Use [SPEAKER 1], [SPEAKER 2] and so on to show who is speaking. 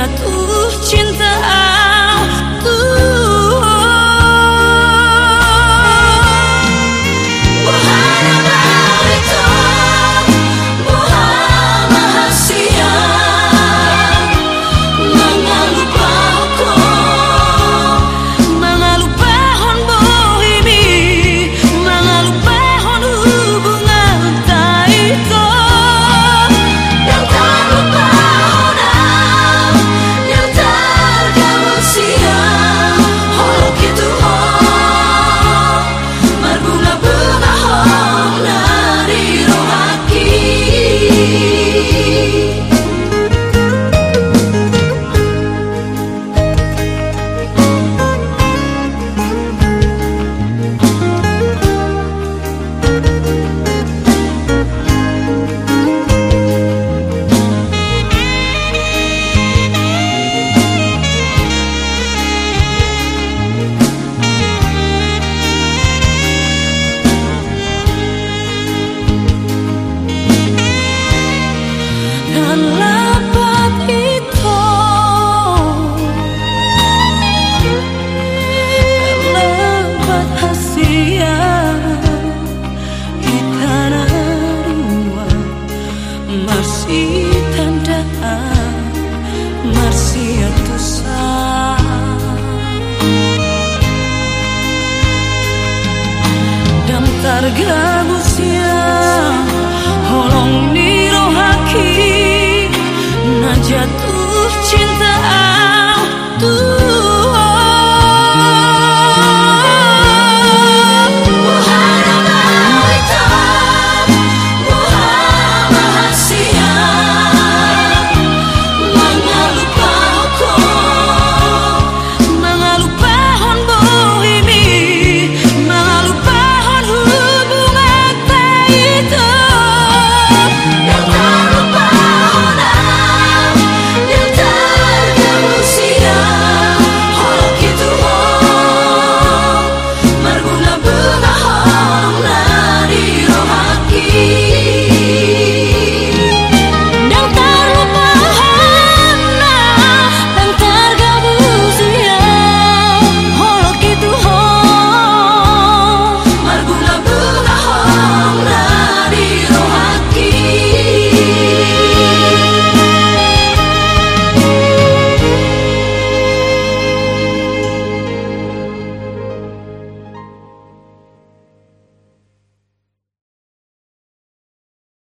[SPEAKER 1] jatuh cinta Jatuh